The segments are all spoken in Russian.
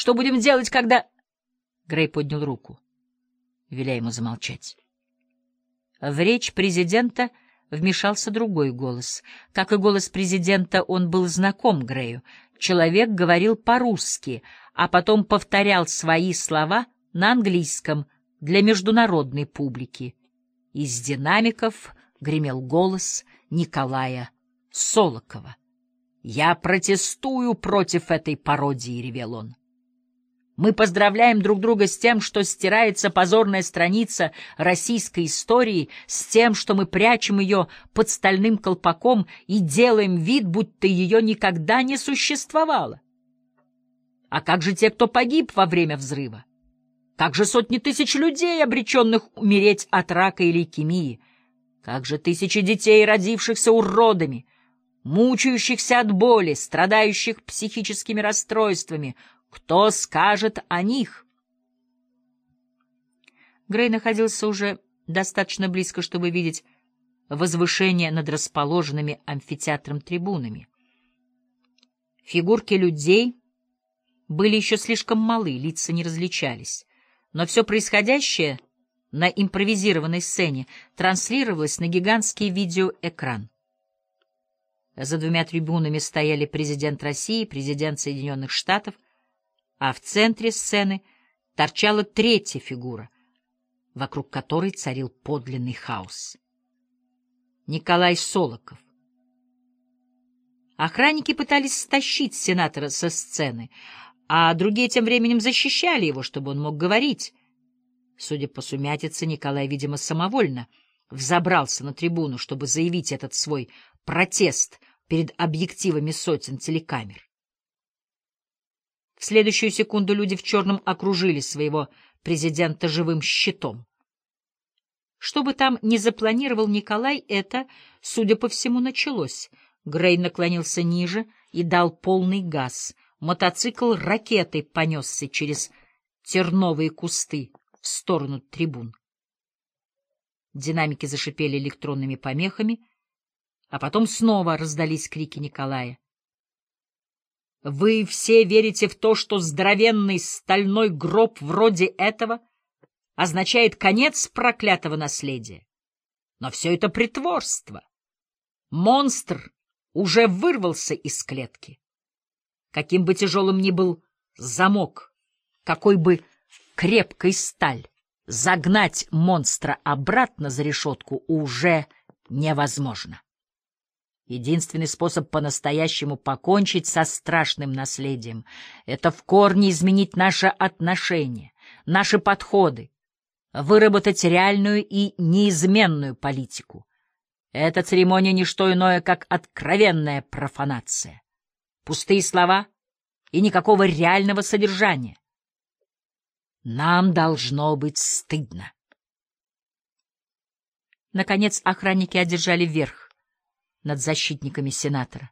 Что будем делать, когда...» Грей поднял руку, веля ему замолчать. В речь президента вмешался другой голос. Как и голос президента, он был знаком Грею. Человек говорил по-русски, а потом повторял свои слова на английском для международной публики. Из динамиков гремел голос Николая Солокова. «Я протестую против этой пародии», — ревел он. Мы поздравляем друг друга с тем, что стирается позорная страница российской истории, с тем, что мы прячем ее под стальным колпаком и делаем вид, будто ее никогда не существовало. А как же те, кто погиб во время взрыва? Как же сотни тысяч людей, обреченных умереть от рака и лейкемии? Как же тысячи детей, родившихся уродами, мучающихся от боли, страдающих психическими расстройствами, кто скажет о них? Грей находился уже достаточно близко, чтобы видеть возвышение над расположенными амфитеатром трибунами. Фигурки людей были еще слишком малы, лица не различались. Но все происходящее на импровизированной сцене транслировалось на гигантский видеоэкран. За двумя трибунами стояли президент России, президент Соединенных Штатов — а в центре сцены торчала третья фигура, вокруг которой царил подлинный хаос. Николай Солоков. Охранники пытались стащить сенатора со сцены, а другие тем временем защищали его, чтобы он мог говорить. Судя по сумятице, Николай, видимо, самовольно взобрался на трибуну, чтобы заявить этот свой протест перед объективами сотен телекамер. В следующую секунду люди в черном окружили своего президента живым щитом. Что бы там ни запланировал Николай, это, судя по всему, началось. Грей наклонился ниже и дал полный газ. Мотоцикл ракетой понесся через терновые кусты в сторону трибун. Динамики зашипели электронными помехами, а потом снова раздались крики Николая. Вы все верите в то, что здоровенный стальной гроб вроде этого означает конец проклятого наследия. Но все это притворство. Монстр уже вырвался из клетки. Каким бы тяжелым ни был замок, какой бы крепкой сталь, загнать монстра обратно за решетку уже невозможно. Единственный способ по-настоящему покончить со страшным наследием — это в корне изменить наше отношение, наши подходы, выработать реальную и неизменную политику. Эта церемония — не что иное, как откровенная профанация. Пустые слова и никакого реального содержания. Нам должно быть стыдно. Наконец охранники одержали верх над защитниками сенатора.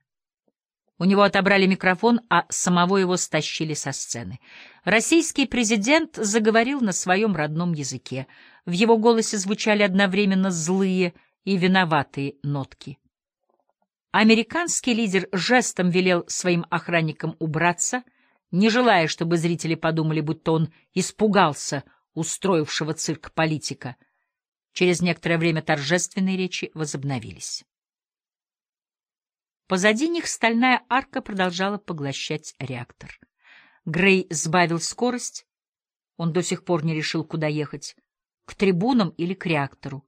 У него отобрали микрофон, а самого его стащили со сцены. Российский президент заговорил на своем родном языке. В его голосе звучали одновременно злые и виноватые нотки. Американский лидер жестом велел своим охранникам убраться, не желая, чтобы зрители подумали, будто он испугался устроившего цирк политика. Через некоторое время торжественные речи возобновились. Позади них стальная арка продолжала поглощать реактор. Грей сбавил скорость. Он до сих пор не решил, куда ехать — к трибунам или к реактору.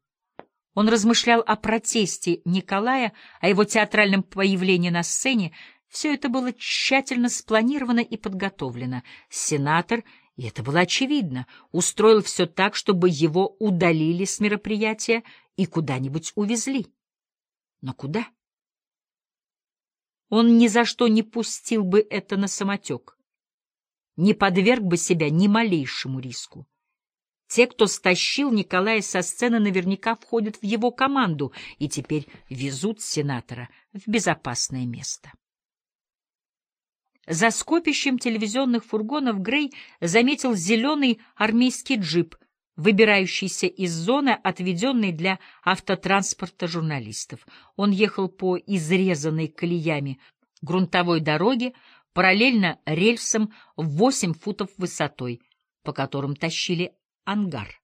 Он размышлял о протесте Николая, о его театральном появлении на сцене. Все это было тщательно спланировано и подготовлено. Сенатор, и это было очевидно, устроил все так, чтобы его удалили с мероприятия и куда-нибудь увезли. Но куда? Он ни за что не пустил бы это на самотек, не подверг бы себя ни малейшему риску. Те, кто стащил Николая со сцены, наверняка входят в его команду и теперь везут сенатора в безопасное место. За скопищем телевизионных фургонов Грей заметил зеленый армейский джип — выбирающийся из зоны, отведенной для автотранспорта журналистов. Он ехал по изрезанной колеями грунтовой дороге, параллельно рельсам в 8 футов высотой, по которым тащили ангар.